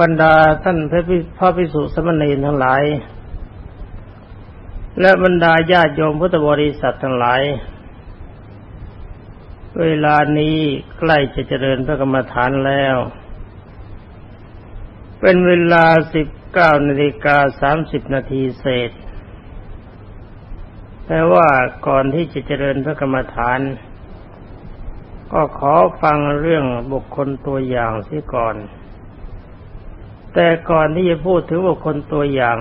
บรรดาท่านพระพิพระภิกษุสามเณรทั้งหลาย และบรรดาญาติโยมพุทธบริษัททั้งหลาย เวลานี้ใกล้จะเจริญพระกรรมฐานแล้ว เป็นเวลาสิบเก้านาฬิกาสามสิบนาทีเศษ แต่ว่าก่อนที่จะเจริญพระกรรมฐาน ก็ขอฟังเรื่องบุคคลตัวอย่างเสียก่อน แต่ก่อนที่จะพูดถึงบุคคลตัวอย่าง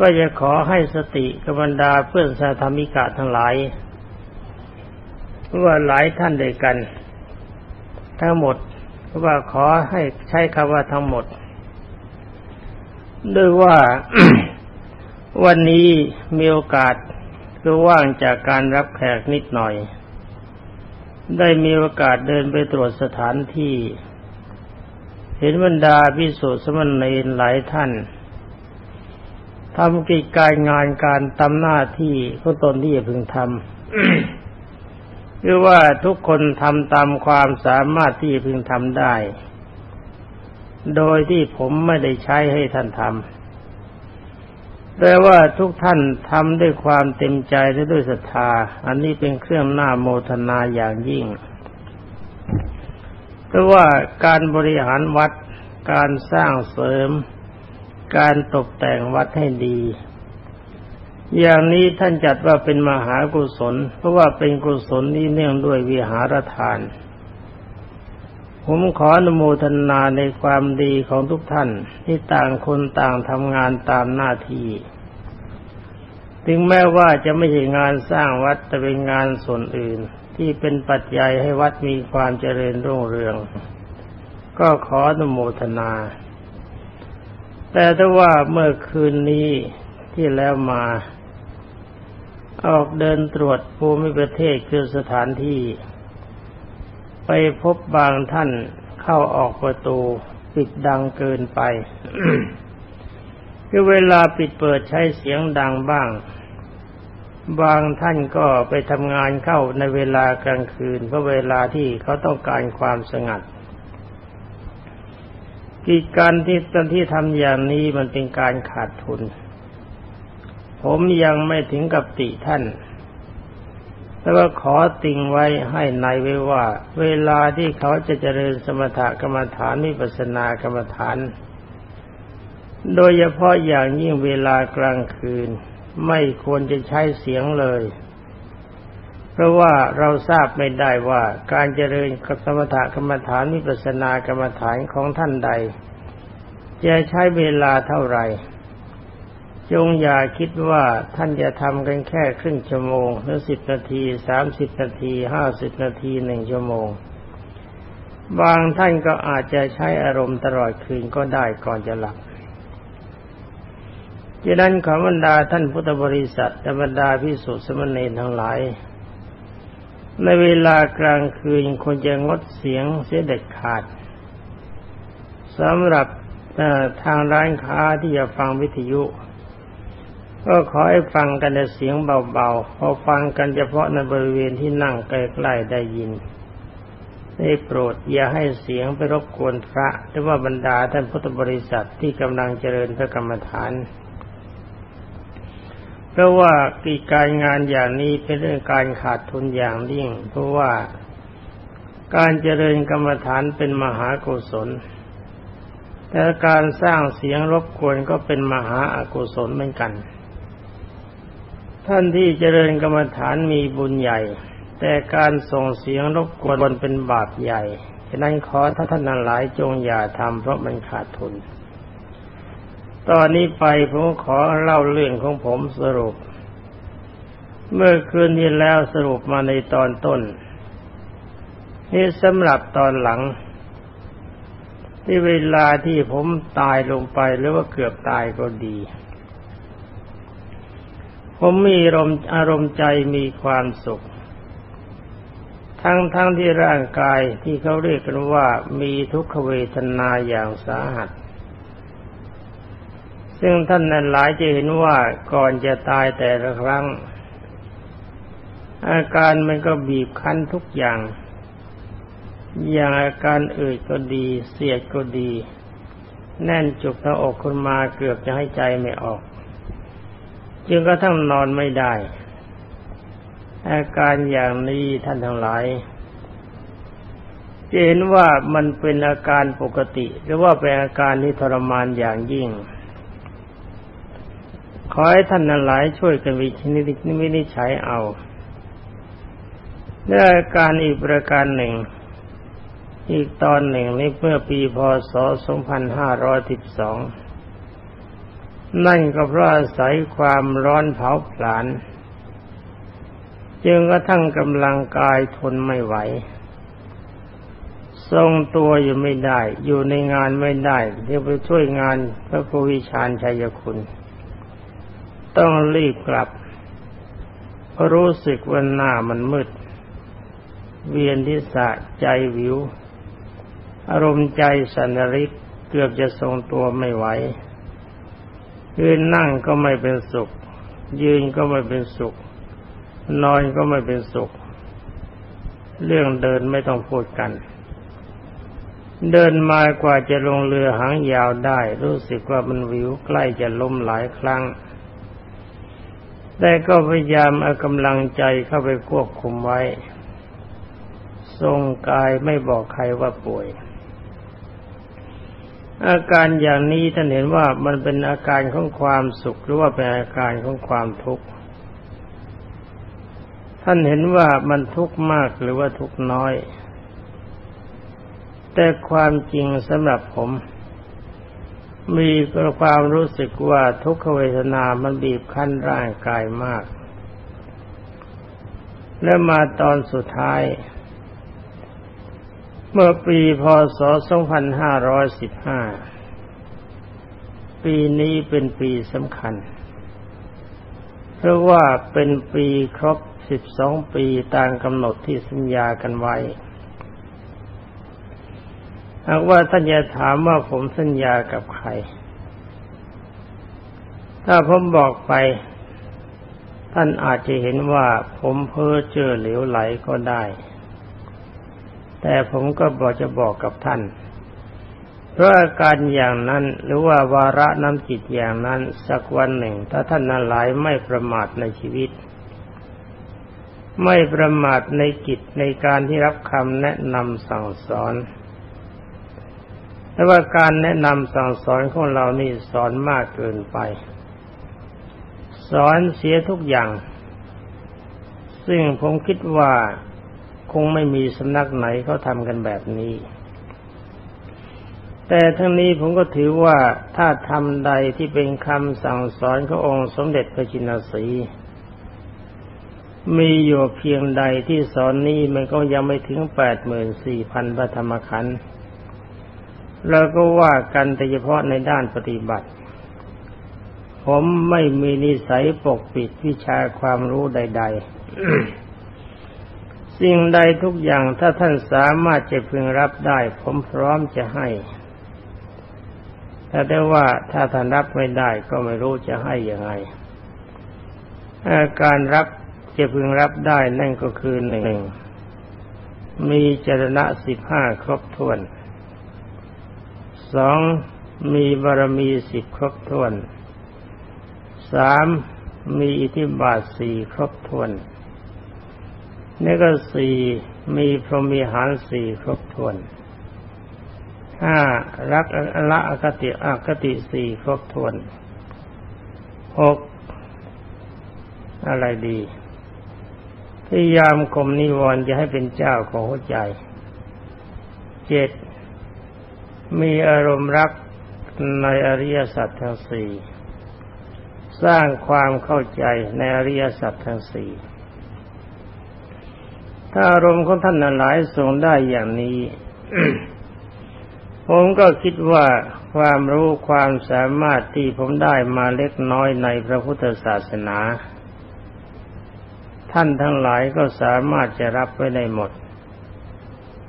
ก็จะขอให้สติกบบรรดาเพื่อนสาธมิกะทั้งหลายว่าหลายท่านด้วยกัน ทั้งหมดว่าขอให้ใช้คำว่าทั้งหมด ด้วยว่าวันนี้มีโอกาสคือว่างจากการรับแขกนิดหน่อย ได้มีโอกาสเดินไปตรวจสถานที่ เห็นบรรดาพิสุสมณีหลายท่านทำกิจการงานการทำหน้าที่ขอตนที่จะพึงทำคือว่าทุกคนทำตามความสามารถที่พึงทำได้ โดยที่ผมไม่ได้ใช้ให้ท่านทำแต่ว่าทุกท่านทำด้วยความเต็มใจและด้วยศรัทธา อันนี้เป็นเครื่องหน้าโมทนาอย่างยิ่ง เพราะว่าการบริหารวัด การสร้างเสริม การตกแต่งวัดให้ดี อย่างนี้ท่านจัดว่าเป็นมหากุศล เพราะว่าเป็นกุศลนี้เนื่องด้วยวิหารทาน ผมขออนุโมทนาในความดีของทุกท่านที่ต่างคนต่างทำงานตามหน้าที่ถึงแม้ว่าจะไม่ใช่งานสร้างวัดแต่เป็นงานส่วนอื่น ที่เป็นปัจจัยให้วัดมีความเจริญรุ่งเรือง ก็ขออนุโมทนา แต่ถ้าว่าเมื่อคืนนี้ที่แล้วมา ออกเดินตรวจภูมิประเทศคือสถานที่ ไปพบบางท่านเข้าออกประตูปิดดังเกินไป คือเวลาปิดเปิดใช้เสียงดังบ้าง บางท่านก็ไปทำงานเข้าในเวลากลางคืนเพราะเวลาที่เขาต้องการความสงัด กิจการที่ตอนที่ทำอย่างนี้มันเป็นการขาดทุน ผมยังไม่ถึงกับติท่าน แต่ว่าขอติงไว้ให้ในไว้ว่า เวลาที่เขาจะเจริญสมถกรรมฐานวิปัสสนากรรมฐาน โดยเฉพาะอย่างยิ่งเวลากลางคืน ไม่ควรจะใช้เสียงเลย เพราะว่าเราทราบไม่ได้ว่าการเจริญสมถกรรมฐานวิปัสสนากรรมฐานของท่านใด จะใช้เวลาเท่าไหร่ จงอย่าคิดว่าท่านจะทำกันแค่ครึ่งชั่วโมงหรือสิบนาทีสามสิบนาทีห้าสิบนาทีหนึ่งชั่วโมง บางท่านก็อาจจะใช้อารมณ์ตลอดคืนก็ได้ก่อนจะหลับ ดังนั้นขอบรรดาท่านพุทธบริษัทและบรรดาพิสุทธิสมณีทั้งหลาย ในเวลากลางคืนควรจะงดเสียงเสียเด็ดขาดสำหรับทางร้านค้าที่จะฟังวิทยุ ก็ขอให้ฟังกันในเสียงเบาๆ พอฟังกันเฉพาะในบริเวณที่นั่งใกล้ๆได้ยินได้โปรดอย่าให้เสียงไปรบกวนพระหรือว่าบรรดาท่านพุทธบริษัทที่กำลังเจริญพระกรรมฐาน ราะว่ากิจการงานอย่างนี้เป็นเรื่องการขาดทุนอย่างยิ่ง เพราะว่าการเจริญกรรมฐานเป็นมหากุศล แต่การสร้างเสียงรบกวนก็เป็นมหาอากุศลเหมือนกัน ท่านที่เจริญกรรมฐานมีบุญใหญ่ แต่การส่งเสียงรบกวนเป็นบาปใหญ่ ฉะนั้นขอท่านทั้งหลายจงอย่าทำเพราะมันขาดทุน ตอนนี้ไปผมขอเล่าเรื่องของผมสรุป เมื่อคืนที่แล้วสรุปมาในตอนต้น นี่สำหรับตอนหลัง ที่เวลาที่ผมตายลงไปหรือว่าเกือบตายก็ดี ผมมีอารมณ์อารมณ์ใจมีความสุข ทั้งทั้งที่ร่างกายที่เขาเรียกกันว่ามีทุกขเวทนาอย่างสาหัส ซึ่งท่านนั้นหลายจะเห็นว่าก่อนจะตายแต่ละครั้ง อาการมันก็บีบคั้นทุกอย่าง อย่างอาการอื่นก็ดี เสียดก็ดี แน่นจุกหน้าอกคุณมาเกือบจะให้ใจไม่ออก จึงก็ทั้งนอนไม่ได้ อาการอย่างนี้ท่านทั้งหลายจะเห็นว่ามันเป็นอาการปกติ หรือว่าเป็นอาการที่ทรมานอย่างยิ่ง อให้ท่านทั้งหลายช่วยกันวินิจฉัยเอาและอาการอีกประการหนึ่ง อีกตอนหนึ่งในเมื่อปีพศ 2512 นั่นก็เพราะอาศัยความร้อนเผาผลาญจึงกระทั่งกำลังกายทนไม่ไหว ทรงตัวอยู่ไม่ได้ อยู่ในงานไม่ได้ที่ไปช่วยงานพระภูวิชาญชัยคุณ ต้องรีบกลับเพราะรู้สึกว่าหน้ามันมืด เวียนทิศะใจวิว อารมณ์ใจสันริกเกือบจะทรงตัวไม่ไหวยืนนั่งก็ไม่เป็นสุข ยืนก็ไม่เป็นสุข นอนก็ไม่เป็นสุข เรื่องเดินไม่ต้องพูดกัน เดินมากว่าจะลงเรือหางยาวได้ รู้สึกว่ามันวิวใกล้จะล้มหลายครั้ง แต่ก็พยายามเอากำลังใจเข้าไปควบคุมไว้ ทรงกายไม่บอกใครว่าป่วย อาการอย่างนี้ท่านเห็นว่ามันเป็นอาการของความสุขหรือว่าเป็นอาการของความทุกข์ ท่านเห็นว่ามันทุกข์มากหรือว่าทุกข์น้อย แต่ความจริงสำหรับผม มีความรู้สึกว่าทุกขเวทนามันบีบคั้นร่างกายมาก และมาตอนสุดท้าย เมื่อปีพศ 2515 ปีนี้เป็นปีสำคัญ เพราะว่าเป็นปีครบ 12 ปีตามกำหนดที่สัญญากันไว้ หากว่าท่านจะถามว่าผมสัญญากับใคร ถ้าผมบอกไป ท่านอาจจะเห็นว่าผมเพ้อเจอเหลวไหลก็ได้ แต่ผมก็บอกจะบอกกับท่านเพราะอาการอย่างนั้นหรือว่าวาระน้ำจิตอย่างนั้น สักวันหนึ่ง ถ้าท่านนั้นหลายไม่ประมาทในชีวิต ไม่ประมาทในกิจในการที่รับคำแนะนำสั่งสอน แต่ว่าการแนะนำสั่งสอนของเรานี่สอนมากเกินไป สอนเสียทุกอย่าง ซึ่งผมคิดว่าคงไม่มีสำนักไหนเขาทำกันแบบนี้ แต่ทั้งนี้ผมก็ถือว่าถ้าทำใดที่เป็นคำสั่งสอนขององค์สมเด็จพระจินสีมีอยู่เพียงใดที่สอนนี้มันก็ยังไม่ถึงแปดหมื่นสี่พันพระธรรมขันธ์ เราก็ว่ากันแต่เฉพาะในด้านปฏิบัติ ผมไม่มีนิสัยปกปิดวิชาความรู้ใด ๆ สิ่งใดทุกอย่างถ้าท่านสามารถจะพึงรับได้ ผมพร้อมจะให้ แต่ได้ว่าถ้าท่านรับไม่ได้ก็ไม่รู้จะให้ยังไง การรับจะพึงรับได้นั่นก็คือหนึ่งมีจรณะสิบห้าครบถ้วน สองมีบารมีสิบครบถ้วนสามมีอิทธิบาทสี่ครบถ้วนนี่ก็สี่มีพรหมีหารสี่ครบถ้วนห้ารักละอกติอกติสี่ครบถ้วนหกอะไรดีพยายามกลมนิวรณ์จะให้เป็นเจ้าของหัวใจเจ็ด มีอารมณ์รักในอริยสัจทั้งสี่สร้างความเข้าใจในอริยสัจทั้งสี่ถ้าอารมณ์ของท่านหลายทรงได้อย่างนี้ ผมก็คิดว่าความรู้ความสามารถที่ผมได้มาเล็กน้อยในพระพุทธศาสนา ท่านทั้งหลายก็สามารถจะรับไว้ได้หมด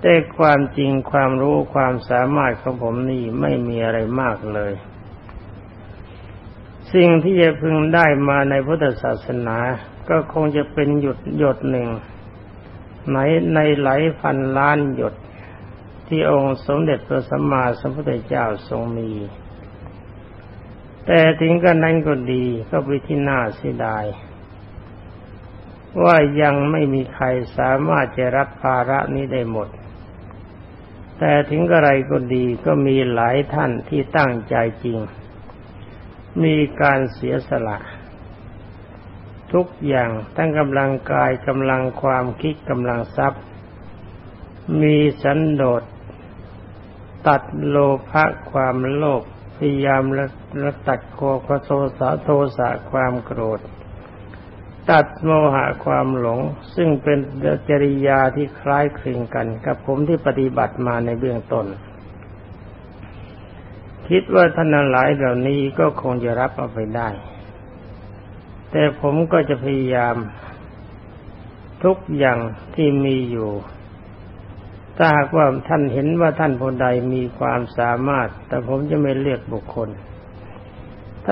แต่ความจริงความรู้ความสามารถของผมนี่ไม่มีอะไรมากเลย สิ่งที่จะพึงได้มาในพุทธศาสนา ก็คงจะเป็นหยดหยดหนึ่งไหนในหลายพันล้านหยดที่องค์สมเด็จพระสัมมาสัมพุทธเจ้าทรงมี แต่ถึงกันนั้นก็ดีก็ไปที่น่าเสียดาย ว่ายังไม่มีใครสามารถจะรับภาระนี้ได้หมด แต่ถึงกระไรก็ดีก็มีหลายท่านที่ตั้งใจจริง มีการเสียสละ ทุกอย่างทั้งกำลังกายกำลังความคิดกำลังทรัพย์ มีสันโดษตัดโลภะความโลภพยายามละตัดโคโคโทสะโทสะความโกรธ ตัดโมหะความหลง ซึ่งเป็นจริยาที่คล้ายคลึงกัน กับผมที่ปฏิบัติมาในเบื้องต้น คิดว่าท่านหลายเหล่านี้ก็คงจะรับเอาไปได้ แต่ผมก็จะพยายามทุกอย่างที่มีอยู่ ถ้าหากว่าท่านเห็นว่าท่านผู้ใดมีความสามารถ แต่ผมจะไม่เลือกบุคคล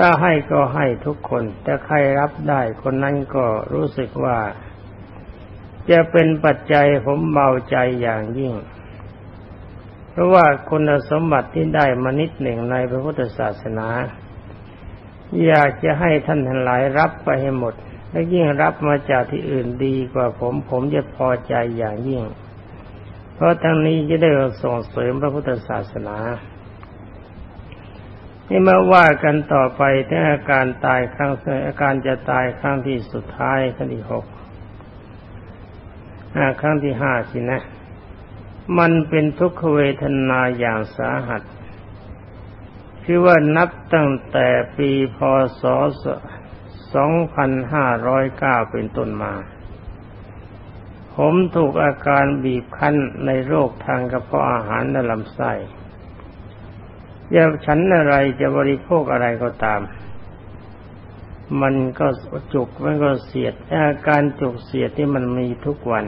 ถ้าให้ก็ให้ทุกคน แต่ใครรับได้คนนั้นก็รู้สึกว่า จะเป็นปัจจัยผมเบาใจอย่างยิ่ง เพราะว่าคุณสมบัติที่ได้มานิดหนึ่งในพระพุทธศาสนา อยากจะให้ท่านทั้งหลายรับไปให้หมด และยิ่งรับมาจากที่อื่นดีกว่าผม ผมจะพอใจอย่างยิ่ง เพราะทั้งนี้จะได้ส่งเสริมพระพุทธศาสนา นี่มาว่ากันต่อไปถ้าอาการตายครั้งอาการจะตายครั้งที่สุดท้ายครั้งที่หกครั้งที่ห้าสินะ มันเป็นทุกขเวทนาอย่างสาหัสคือว่านับตั้งแต่ปีพศ 2509 เป็นต้นมา ผมถูกอาการบีบคั้นในโรคทางกระเพาะอาหารและลำไส้ จะฉันอะไรจะบริโภคอะไรก็ตาม มันก็จุกมันก็เสียดอาการจุกเสียดที่มันมีทุกวัน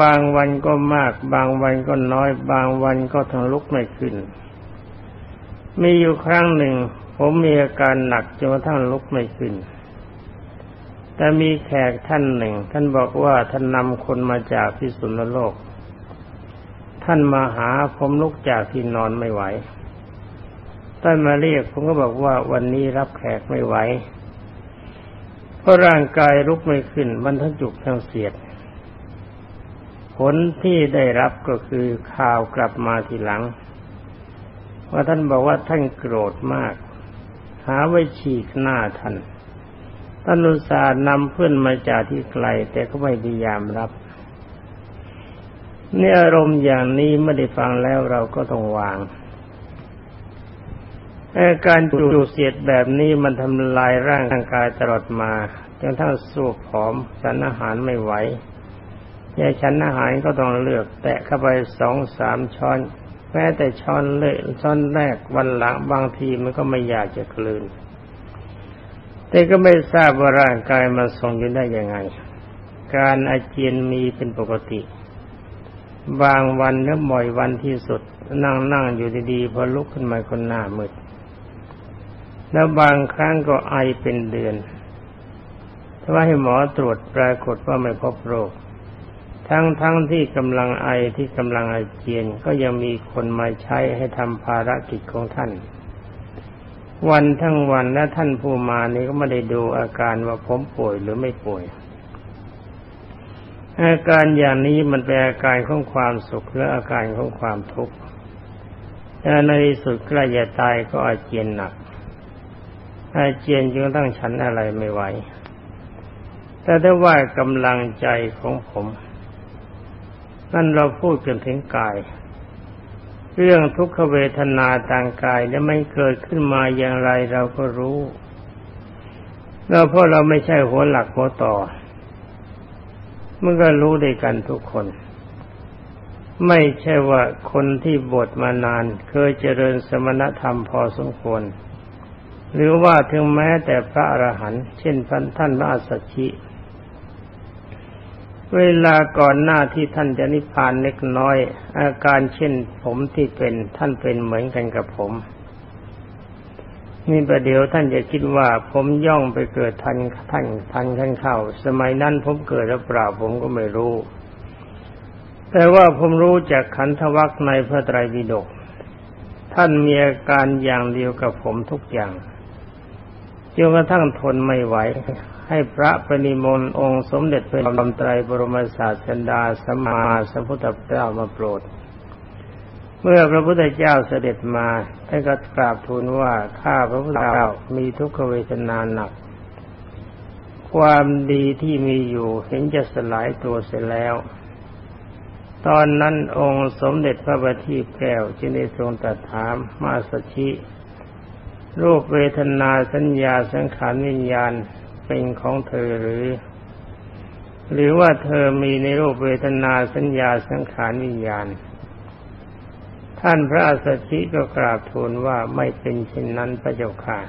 บางวันก็มาก บางวันก็น้อย บางวันก็ทั้งลุกไม่ขึ้น มีอยู่ครั้งหนึ่ง ผมมีอาการหนักจนกระทั่งลุกไม่ขึ้น แต่มีแขกท่านหนึ่ง ท่านบอกว่าท่านนำคนมาจากพิสุนโลก ท่านมาหาผมลุกจากที่นอนไม่ไหว ท่านมาเรียกผมก็บอกว่าวันนี้รับแขกไม่ไหว เพราะร่างกายลุกไม่ขึ้น มันทั้งจุกทั้งเสียด ผลที่ได้รับก็คือข่าวกลับมาทีหลัง ว่าท่านบอกว่าท่านโกรธมาก หาไว้ฉีกหน้าท่านท่านอุตส่าห์นำเพื่อนมาจากที่ไกล แต่ก็ไม่พยายามรับ นี่อารมณ์อย่างนี้ไม่ได้ฟังแล้วเราก็ต้องวางอาการจูเสียดแบบนี้มันทำลายร่างกายตลอดมาจนทั้งสูบผอมฉันอาหารไม่ไหวแค่ฉันอาหารก็ต้องเลือก แตะเข้าไปสองสามช้อน แม้แต่ช้อนเละช้อนแรกวันหลังบางทีมันก็ไม่อยากจะกลืน แต่ก็ไม่ทราบว่าร่างกายมันทรงอยู่ได้ยังไง การอาเจียนมีเป็นปกติ บางวันแล้วบ่อยวันที่สุด นั่งนั่งอยู่ดีๆพอลุกขึ้นมาคนหน้ามืดแล้วบางครั้งก็ไอเป็นเดือน ถ้าว่าให้หมอตรวจปรากฏว่าไม่พบโรค ทั้งๆทที่กำลังไอที่กำลังไอเจียนก็ยังมีคนมาใช้ให้ทำภารกิจของท่าน วันทั้งวันและท่านผู้มานี่ก็ไม่ได้ดูอาการว่าผมป่วยหรือไม่ป่วย อาการอย่างนี้มันเป็นอาการของความสุขและอาการของความทุกข์แต่ในสุดใกล้จะตายก็อาเจียนหนัก อาเจียนจึงต้งฉันอะไรไม่ไหว แต่ถ้าว่ากำลังใจของผม นั่นเราพูดกันถึงกาย เรื่องทุกขเวทนาทางกายแล้วไม่เกิดขึ้นมาอย่างไรเราก็รู้เราเพราะเราไม่ใช่หัวหลักหัวต่อ มันก็รู้ด้วยกันทุกคน ไม่ใช่ว่าคนที่บวชมานาน เคยเจริญสมณธรรมพอสมควร หรือว่าถึงแม้แต่พระอรหันต์เช่นพันท่านพระสัชชิเวลาก่อนหน้าที่ท่านจะนิพพานเล็กน้อย อาการเช่นผมที่เป็นท่านเป็นเหมือนกันกับผม นี่ประเดี๋ยวท่านจะคิดว่าผมย่องไปเกิดทันท่านทันขั้นเข้า สมัยนั้นผมเกิดแล้วเปล่าผมก็ไม่รู้ แต่ว่าผมรู้จากขันธวัคในพระไตรปิฎกท่านมีอาการอย่างเดียวกับผมทุกอย่างจนกระทั่งทนไม่ไหว ให้พระปณิมนต์องค์สมเด็จพระบรมไตรบรมศาสดาสมมาสัมพุทธเจ้ามาโปรด เมื่อพระพุทธเจ้าเสด็จมาท่านก็กราบทูลว่าข้าพระพุทธเจ้ามีทุกขเวทนาหนัก ความดีที่มีอยู่เห็นจะสลายตัวเสียแล้ว ตอนนั้นองค์สมเด็จพระบัณฑิตแก้วจึงได้ทรงตรัสถามมาสชิรูปเวทนาสัญญาสังขารวิญญาณเป็นของเธอหรือ หรือว่าเธอมีในรูปเวทนาสัญญาสังขารวิญญาณ ท่านพระสัชชิก็กราบทูลว่าไม่เป็นเช่นนั้นพระเจ้าค่ะ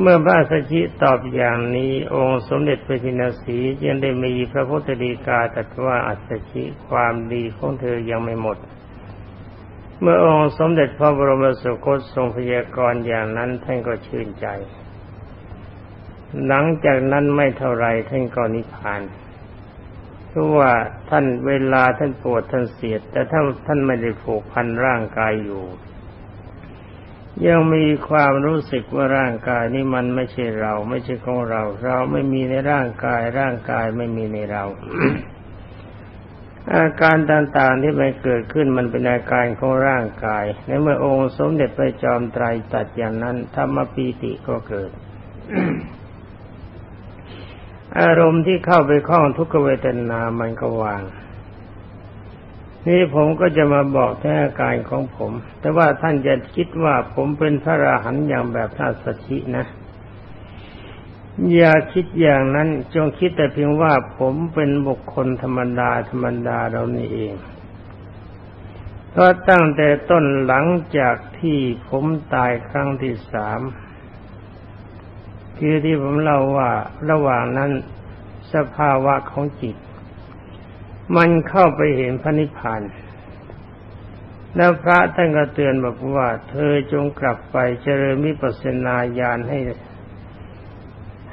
เมื่อพระสัชชิตอบอย่างนี้องค์สมเด็จพระจินสียังได้มีพระพุทธดีกาตรัสว่าอัศชิความดีของเธอยังไม่หมด เมื่อองค์สมเด็จพระบรมสุคตทรงพยากรณ์อย่างนั้นท่านก็ชื่นใจ หลังจากนั้นไม่เท่าไรท่านก็นิพพาน เพราะว่าท่านเวลาท่านปวดท่านเสียด แต่ถ้านท่านไม่ได้ผูกพันร่างกายอยู่ ยังมีความรู้สึกว่าร่างกายนี้มันไม่ใช่เรา ไม่ใช่ของเรา เราไม่มีในร่างกาย ร่างกายไม่มีในเรา อาการต่างๆที่มันเกิดขึ้นมันเป็นอาการของร่างกาย ในเมื่อองค์สมเด็จพระจอมไตรตัดอย่างนั้นธรรมปีติก็เกิด อารมณ์ที่เข้าไปคล้องทุกขเวทนา มันก็วาง นี่ผมก็จะมาบอกแท้อาการของผม แต่ว่าท่านจะคิดว่าผมเป็นพระราหันอย่างแบบท่าสัชินะ อย่าคิดอย่างนั้น จงคิดแต่เพียงว่าผมเป็นบุคคลธรรมดาธรรมดาเรานี่เองเพราะตั้งแต่ต้นหลังจากที่ผมตายครั้งที่สาม คือที่ผมเล่าว่าระหว่างนั้นสภาวะของจิต มันเข้าไปเห็นพระนิพพานแล้วพระท่านก็เตือนบอกว่า เธอจงกลับไปเจริญมิปัสนาญาณให้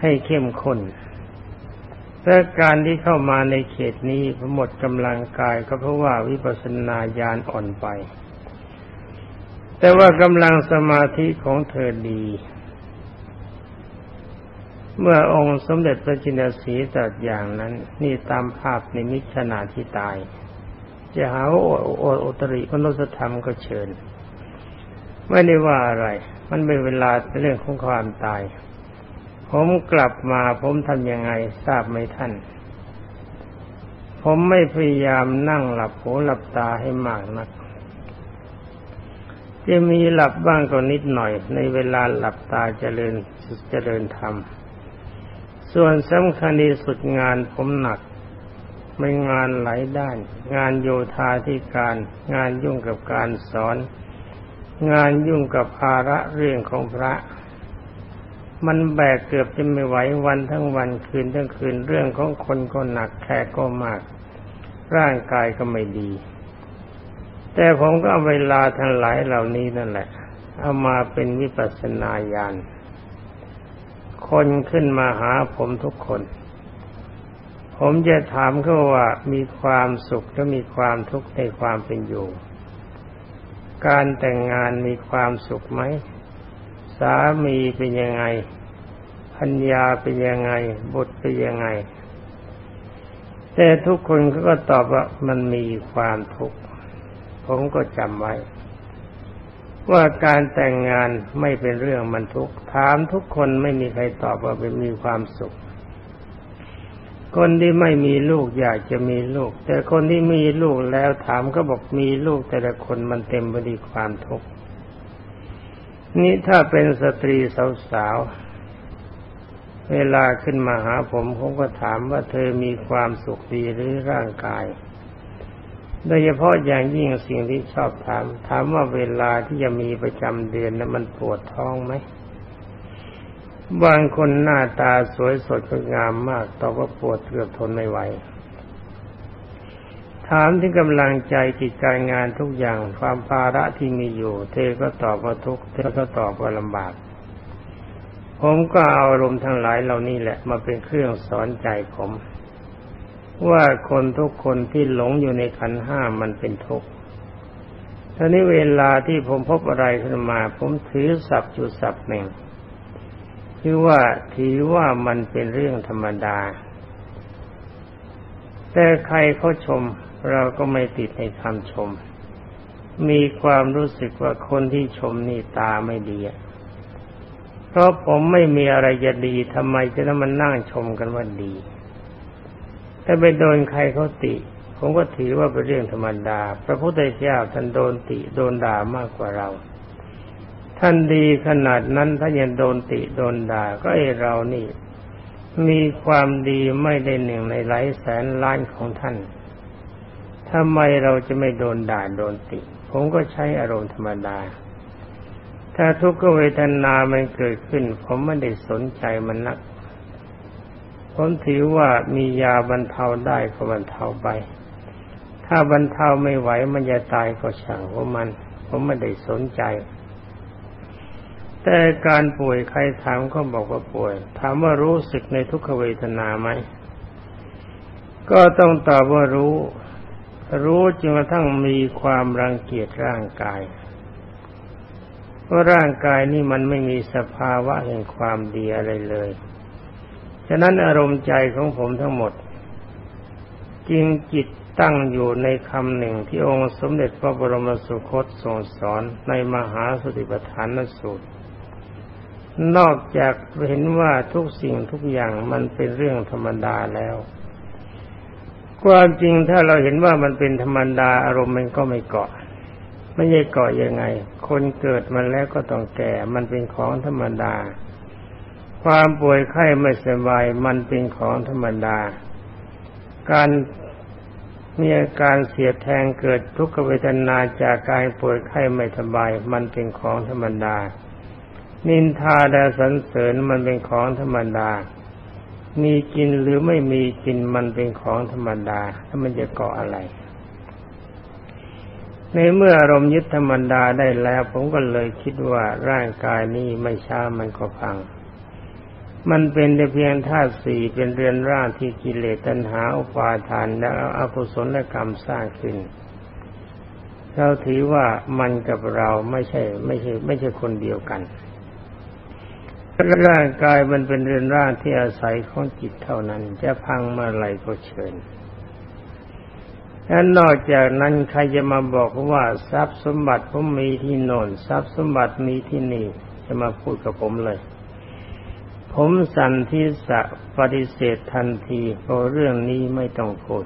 ให้เข้มข้นแต่การที่เข้ามาในเขตนี้หมดกำลังกายก็เพราะว่าวิปัสสนาญาณอ่อนไป แต่ว่ากำลังสมาธิของเธอดี เมื่อองค์สมเด็จพระจินสีตรัสอย่างนั้น นี่ตามภาพในมิชนาที่ตาย จะหาว่าโอโอตริมนุสธรรมก็เชิญ ไม่ได้ว่าอะไร มันเป็นเวลาเรื่องของความตาย ผมกลับมาผมทำยังไงทราบไหมท่าน ผมไม่พยายามนั่งหลับหูหลับตาให้มากนักจะมีหลับบ้างก็นิดหน่อย ในเวลาหลับตาเจริญเจริญธรรม ส่วนสำคัญที่สุดงานผมหนักไม่งานหลายด้าน งานโยธาธิการ งานยุ่งกับการสอน งานยุ่งกับภาระเรื่องของพระ มันแบกเกือบจะไม่ไหววันทั้งวันคืนทั้งคืนเรื่องของคนก็หนักแขกก็มาก ร่างกายก็ไม่ดี แต่ผมก็เอาเวลาทั้งหลายเหล่านี้นั่นแหละ เอามาเป็นวิปัสสนาญาณ คนขึ้นมาหาผมทุกคน ผมจะถามเขาว่ามีความสุขและมีความทุกข์ในความเป็นอยู่ การแต่งงานมีความสุขไหม สามีเป็นยังไงพัญญาเป็นยังไง บุตรเป็นยังไง แต่ทุกคนก็ตอบว่ามันมีความทุกข์ ผมก็จำไว้ ว่าการแต่งงานไม่เป็นเรื่องมันทุกข์ถามทุกคนไม่มีใครตอบว่าเป็นมีความสุข คนที่ไม่มีลูกอยากจะมีลูก แต่คนที่มีลูกแล้วถามก็บอกมีลูกแต่ละคนมันเต็มไปด้วยความทุกข์นี่ถ้าเป็นสตรีสาวๆเวลาขึ้นมาหาผมผมก็ถามว่าเธอมีความสุขดีหรือร่างกาย โดยเฉพาะอย่างยิ่งสิ่งที่ชอบถาม ถามว่าเวลาที่จะมีประจำเดือนนั้นมันปวดท้องไหมบางคนหน้าตาสวยสดงามมากตอว่าปวดเกือบทนไม่ไหว ถามที่กำลังใจกิจการงานทุกอย่างความภาระที่มีอยู่ เธอก็ตอบว่าทุกเธอก็ตอบว่าลำบาก ผมก็เอาอารมณ์ทั้งหลายเหล่านี้แหละมาเป็นเครื่องสอนใจผม ว่าคนทุกคนที่หลงอยู่ในขันห้ามันเป็นทุกข์ท่านี้เวลาที่ผมพบอะไรขึ้นมา ผมถือสับจุดสับหนึ่งคือว่าถือว่ามันเป็นเรื่องธรรมดา แต่ใครเขาชมเราก็ไม่ติดในคำชม มีความรู้สึกว่าคนที่ชมนี่ตาไม่ดีเพราะผมไม่มีอะไรจะดีทำไมจะต้องมานั่งชมกันว่าดี ถ้าไปโดนใครเขาติ ผมก็ถือว่าเป็นเรื่องธรรมดา พระพุทธเจ้าท่านโดนติโดนด่ามากกว่าเรา ท่านดีขนาดนั้นถ้ายังโดนติโดนด่าก็ไอเรานี่ มีความดีไม่ได้หนึ่งในหลายแสนล้านของท่านทำไมเราจะไม่โดนด่าโดนติ ผมก็ใช้อารมณ์ธรรมดา ถ้าทุกขเวทนามันเกิดขึ้น ผมไม่ได้สนใจมันนัก ผมถือว่ามียาบรรเทาได้ก็บรรเทาไป ถ้าบรรเทาไม่ไหวมันจะตายก็ช่างของมัน ผมไม่ได้สนใจ แต่การป่วยใครถามก็บอกว่าป่วย ถามว่ารู้สึกในทุกขเวทนาไหม ก็ต้องตอบว่ารู้ รู้จนกระทั่งมีความรังเกียจร่างกายว่าร่างกายนี่มันไม่มีสภาวะแห่งความดีอะไรเลย ฉะนั้นอารมณ์ใจของผมทั้งหมดจริงจิตตั้งอยู่ในคำหนึ่งที่องค์สมเด็จพระบรมสุคตทรงสอนในมหาสติปัฏฐานสูตร นอกจากเห็นว่าทุกสิ่งทุกอย่างมันเป็นเรื่องธรรมดาแล้ว ความจริงถ้าเราเห็นว่ามันเป็นธรรมดาอารมณ์มันก็ไม่เกาะ ไม่ใช่เกาะยังไง คนเกิดมันแล้วก็ต้องแก่ มันเป็นของธรรมดา ความป่วยไข้ไม่สบายมันเป็นของธรรมดา การมีอาการเสียแทงเกิดทุกขเวทนาจากการป่วยไข้ไม่สบาย มันเป็นของธรรมดา นินทาแดสันเสริญมันเป็นของธรรมดา มีกินหรือไม่มีกินมันเป็นของธรรมดา ถ้ามันจะเกาะอะไร ในเมื่ออารมณ์ยึดธรรมดาได้แล้ว ผมก็เลยคิดว่าร่างกายนี้ไม่ช้ามันก็พัง มันเป็นแต่เพียงธาตุสี่เป็นเรือนร่างที่กิเลสตัณหาอุปาทานและอกุศลกรรมสร้างขึ้นเราถือว่ามันกับเราไม่ใช่ ไม่ใช่ ไม่ใช่คนเดียวกันร่างกายมันเป็นเรือนร่างที่อาศัยของจิตเท่านั้น จะพังเมื่อไหรก็เชิญและนอกจากนั้นใครจะมาบอกว่าทรัพย์สมบัติผมมีที่โน่นทรัพย์สมบัติมีที่นี่จะมาพูดกับผมเลย ผมสันทิสะปฏิเสธทันทีเพราะเรื่องนี้ไม่ต้องพูด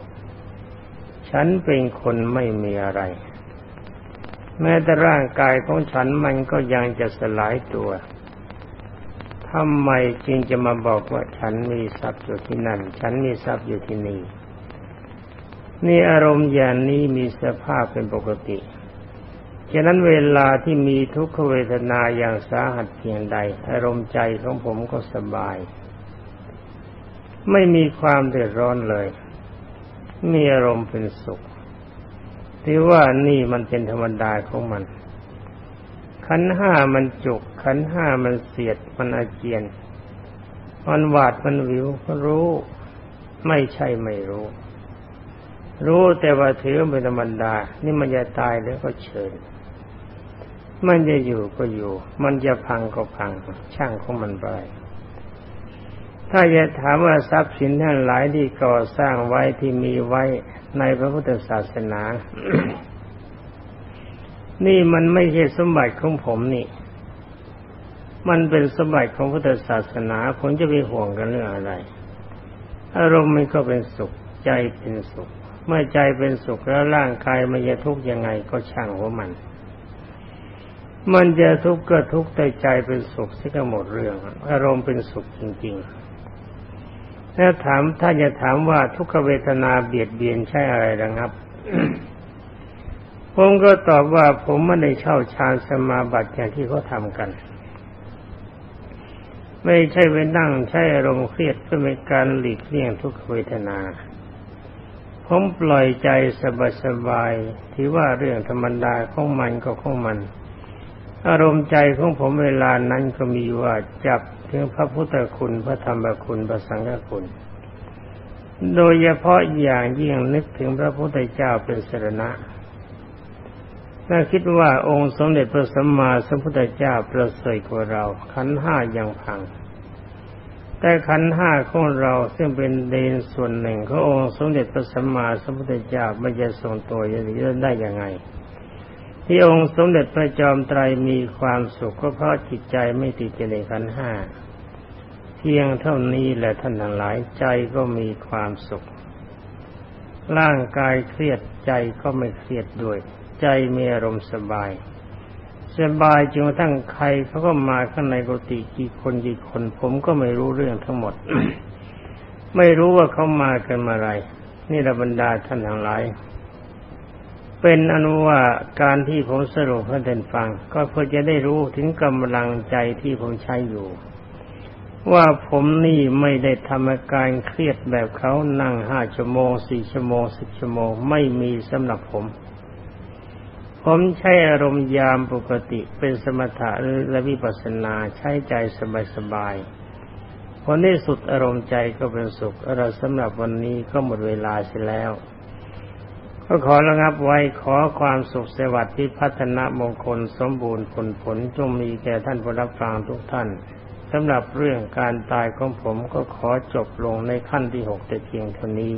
ฉันเป็นคนไม่มีอะไร แม้แต่ร่างกายของฉันมันก็ยังจะสลายตัวทำไมจึงจะมาบอกว่าฉันมีทรัพย์อยู่ที่นั่น ฉันมีทรัพย์อยู่ที่นี่ นี่อารมณ์อย่างนี้มีสภาพเป็นปกติ ฉะนั้นเวลาที่มีทุกขเวทนาอย่างสาหัสเพียงใด อารมณ์ใจของผมก็สบาย ไม่มีความเดือดร้อนเลย มีอารมณ์เป็นสุขที่ว่านี่มันเป็นธรรมดาของมัน ขันห้ามันจุก ขันห้ามันเสียด มันอาเจียน มันหวาดมันวิวก็รู้ ไม่ใช่ไม่รู้ รู้แต่ว่าถือเป็นธรรมดา นี่มันจะตายแล้วก็เชิญ มันจะอยู่ก็อยู่ มันจะพังก็พัง ช่างของมันไป ถ้าจะถามว่าทรัพย์สินทั้งหลายที่ก่อสร้างไว้ที่มีไว้ในพระพุทธศาสนา นี่มันไม่ใช่สมบัติของผมนี่ มันเป็นสมบัติของพุทธศาสนา ผมจะไปห่วงกันเรื่องอะไร อารมณ์มันก็เป็นสุข ใจเป็นสุข เมื่อใจเป็นสุขแล้วร่างกายมันจะทุกข์ยังไงก็ช่างหัวมัน มันจะทุกข์ก็ทุกข์แต่ใจเป็นสุขที่ก็หมดเรื่อง อารมณ์เป็นสุขจริงๆ ถ้าถามถ้าจะถามว่าทุกขเวทนาเบียดเบียนใช่อะไรระงับ ผมก็ตอบว่าผมไม่ได้เช่าฌานสมาบัติอย่างที่เขาทำกัน ไม่ใช่ไปนั่งใช้อารมณ์เครียดเพื่อเป็นการหลีกเลี่ยงทุกขเวทนาผมปล่อยใจสบายๆที่ว่าเรื่องธรรมดาของมันก็ของมัน อารมณ์ใจของผมเวลานั้นก็มีว่าจับถึงพระพุทธคุณพระธรรมคุณพระสังฆคุณ โดยเฉพาะอย่างยิ่งนึกถึงพระพุทธเจ้าเป็นสรณะถ้าคิดว่าองค์สมเด็จพระสัมมาสัมพุทธเจ้าประเสริฐกว่าเรา ขันห้ายังพัง แต่ขันห้าของเราซึ่งเป็นเดนส่วนหนึ่งขององค์สมเด็จพระสัมมาสัมพุทธเจ้าไม่จะทรงตัวอย่างนี้ได้ยังไง ที่องค์สมเด็จพระจอมไตรมีความสุขก็เพราะจิตใจไม่ติดในขันห้าเพียงเท่านี้แหละท่านทั้งหลายใจก็มีความสุข ร่างกายเครียดใจก็ไม่เครียดด้วย ใจมีอารมณ์สบาย สบายจนกระทั่งใครเขาก็มาข้างในกุฏิกี่คนกี่คน ผมก็ไม่รู้เรื่องทั้งหมด ไม่รู้ว่าเขามากันมาอะไร นี่ระบรรดาท่านทั้งหลาย เป็นอนุว่าการที่ผมสรุปให้ท่านฟัง ก็เพื่อจะได้รู้ถึงกำลังใจที่ผมใช้อยู่ ว่าผมนี่ไม่ได้ทำการเครียดแบบเขานั่งห้าชั่วโมงสี่ชั่วโมงสิบชั่วโมงไม่มีสำหรับผม ผมใช้อารมณ์ยามปกติเป็นสมถะหรือละวิปัสนาใช้ใจสบายๆผลที่สุดอารมณ์ใจก็เป็นสุขเราสำหรับวันนี้ก็หมดเวลาเสียแล้ว ก็ขอระงับไว้ขอความสุขสวัสดิ์ที่พัฒนามงคลสมบูรณ์ผลผลจงมีแก่ท่านผู้รับฟังทุกท่านสำหรับเรื่องการตายของผมก็ขอจบลงในขั้นที่หกแต่เพียงเท่านี้